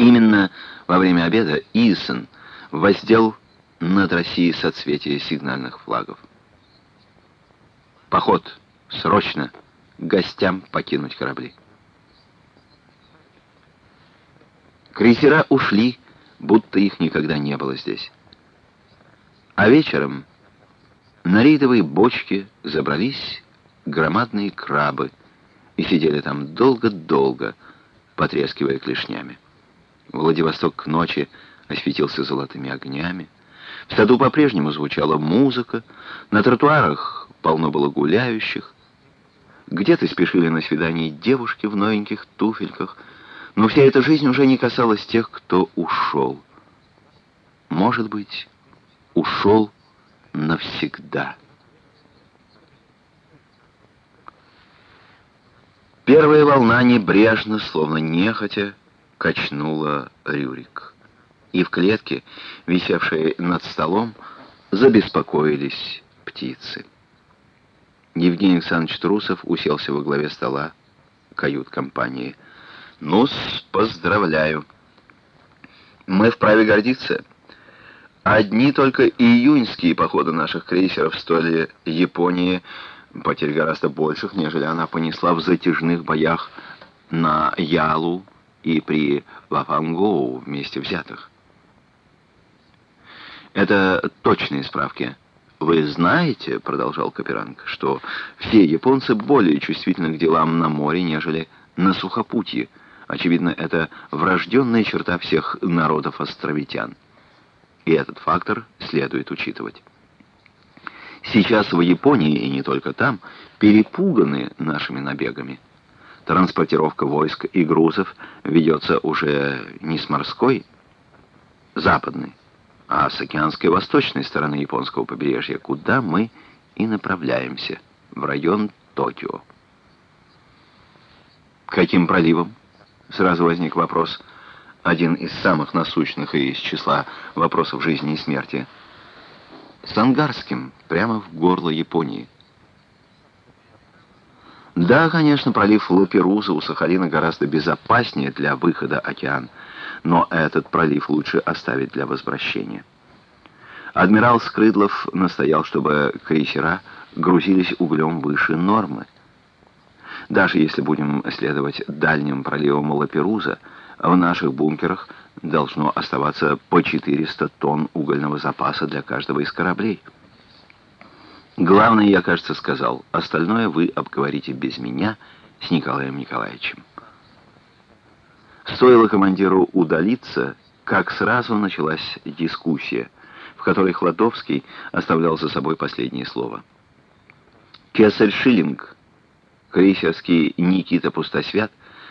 Именно во время обеда Исон воздел над Россией соцветия сигнальных флагов. Поход! Срочно! Гостям покинуть корабли. Крейсера ушли, будто их никогда не было здесь. А вечером на рейдовые бочки забрались громадные крабы и сидели там долго-долго, потрескивая клешнями. Владивосток к ночи осветился золотыми огнями. В саду по-прежнему звучала музыка, на тротуарах полно было гуляющих. Где-то спешили на свидание девушки в новеньких туфельках, но вся эта жизнь уже не касалась тех, кто ушел. Может быть, ушел навсегда. Первая волна небрежно, словно нехотя, качнула Рюрик. И в клетке, висевшей над столом, забеспокоились птицы. Евгений Александрович Трусов уселся во главе стола кают-компании. «Ну-с, поздравляю. Мы вправе гордиться. Одни только июньские походы наших крейсеров стоили Японии потерь гораздо больших, нежели она понесла в затяжных боях на Ялу, и при Лафангоу вместе взятых. Это точные справки. Вы знаете, продолжал Каперанг, что все японцы более чувствительны к делам на море, нежели на сухопутье. Очевидно, это врожденная черта всех народов островитян. И этот фактор следует учитывать. Сейчас в Японии, и не только там, перепуганы нашими набегами. Транспортировка войск и грузов ведется уже не с морской, западной, а с океанской восточной стороны японского побережья, куда мы и направляемся, в район Токио. Каким проливом? Сразу возник вопрос, один из самых насущных и из числа вопросов жизни и смерти. С Ангарским, прямо в горло Японии. Да, конечно, пролив Лаперуза у Сахалина гораздо безопаснее для выхода океан, но этот пролив лучше оставить для возвращения. Адмирал Скрыдлов настоял, чтобы крейсера грузились углем выше нормы. Даже если будем следовать дальним проливам Лаперуза, в наших бункерах должно оставаться по 400 тонн угольного запаса для каждого из кораблей. Главное, я, кажется, сказал. Остальное вы обговорите без меня с Николаем Николаевичем. Стоило командиру удалиться, как сразу началась дискуссия, в которой Хладовский оставлял за собой последнее слово. Кесарь Шиллинг, крейсерский Никита Пустосвят,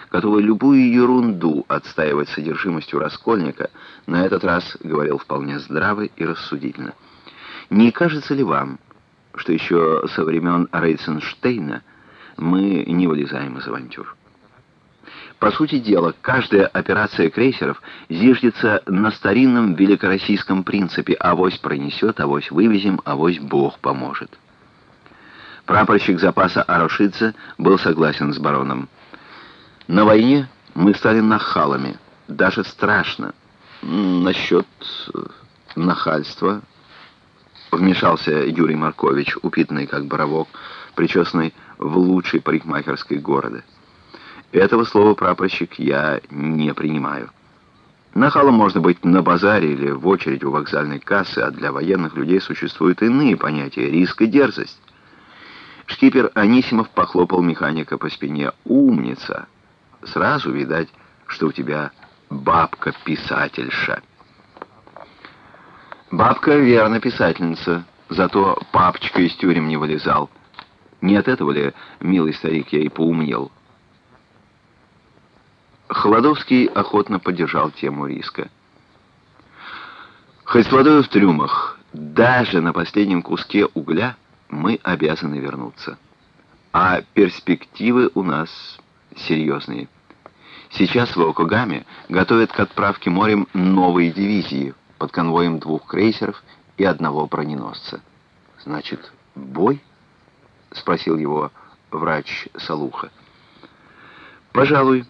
который любую ерунду отстаивать содержимостью Раскольника, на этот раз говорил вполне здраво и рассудительно. «Не кажется ли вам, что еще со времен Рейценштейна мы не вылезаем из авантюр. По сути дела, каждая операция крейсеров зиждется на старинном великороссийском принципе «авось пронесет, авось вывезем, авось Бог поможет». Прапорщик запаса Арошидзе был согласен с бароном. На войне мы стали нахалами, даже страшно. Насчет нахальства Вмешался Юрий Маркович, упитанный как боровок, причесанный в лучшей парикмахерской города. Этого слова, прапорщик, я не принимаю. Нахалом можно быть на базаре или в очередь у вокзальной кассы, а для военных людей существуют иные понятия — риск и дерзость. Шкипер Анисимов похлопал механика по спине. «Умница! Сразу видать, что у тебя бабка-писательша». Бабка верно писательница, зато папочка из тюрем не вылезал. Не от этого ли, милый старик, я и поумнел? Холодовский охотно поддержал тему риска. Хоть с водой в трюмах, даже на последнем куске угля мы обязаны вернуться. А перспективы у нас серьезные. Сейчас в Окугаме готовят к отправке морем новые дивизии – под конвоем двух крейсеров и одного броненосца. «Значит, бой?» — спросил его врач Салуха. «Пожалуй.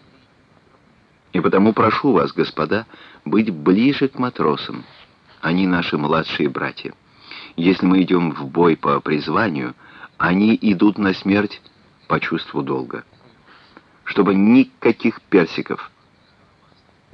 И потому прошу вас, господа, быть ближе к матросам. Они наши младшие братья. Если мы идем в бой по призванию, они идут на смерть по чувству долга. Чтобы никаких персиков,